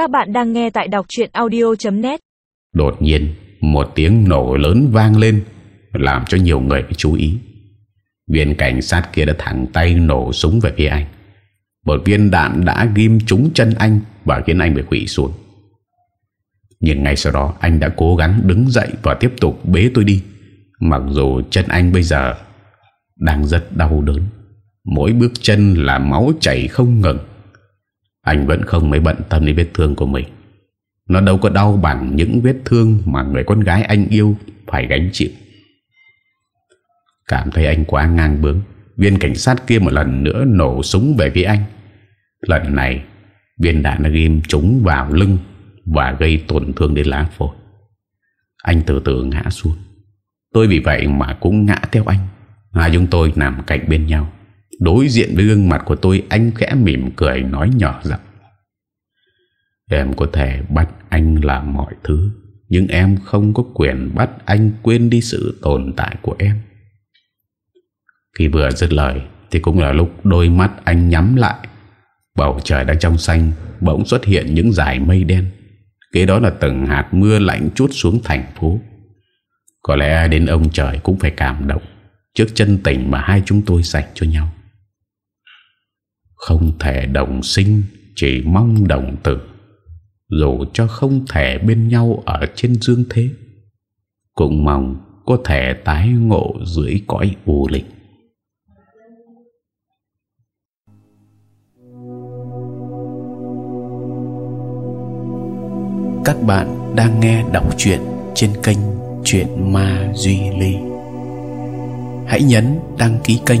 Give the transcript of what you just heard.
Các bạn đang nghe tại đọc chuyện audio.net Đột nhiên, Một tiếng nổ lớn vang lên, Làm cho nhiều người phải chú ý. Viên cảnh sát kia đã thẳng tay nổ súng về phía anh. Một viên đạn đã ghim trúng chân anh Và khiến anh bị quỵ xuống. Nhưng ngay sau đó, Anh đã cố gắng đứng dậy Và tiếp tục bế tôi đi. Mặc dù chân anh bây giờ Đang rất đau đớn, Mỗi bước chân là máu chảy không ngừng. Anh vẫn không mấy bận tâm đến vết thương của mình. Nó đâu có đau bằng những vết thương Mà người con gái anh yêu Phải gánh chịu. Cảm thấy anh quá ngang bướng. Viên cảnh sát kia một lần nữa nổ súng về phía anh. Lần này, Viên đạn đã ghim trúng vào lưng Và gây tổn thương đến lá phổi. Anh từ từ ngã xuống. Tôi vì vậy mà cũng ngã theo anh. Hai chúng tôi nằm cạnh bên nhau. Đối diện với gương mặt của tôi, Anh khẽ mỉm cười nói nhỏ giọng. Em có thể bắt anh làm mọi thứ, Nhưng em không có quyền bắt anh quên đi sự tồn tại của em. Khi vừa dứt lời, Thì cũng là lúc đôi mắt anh nhắm lại. Bầu trời đang trong xanh, Bỗng xuất hiện những dải mây đen. Kế đó là từng hạt mưa lạnh chút xuống thành phố. Có lẽ đến ông trời cũng phải cảm động Trước chân tình mà hai chúng tôi dành cho nhau. Không thể đồng sinh, Chỉ mong đồng tử. Dù cho không thể bên nhau Ở trên dương thế, Cũng mong có thể tái ngộ Dưới cõi u linh Các bạn đang nghe đọc truyện trên kênh Chuyện Ma Duy Ly. Hãy nhấn đăng ký kênh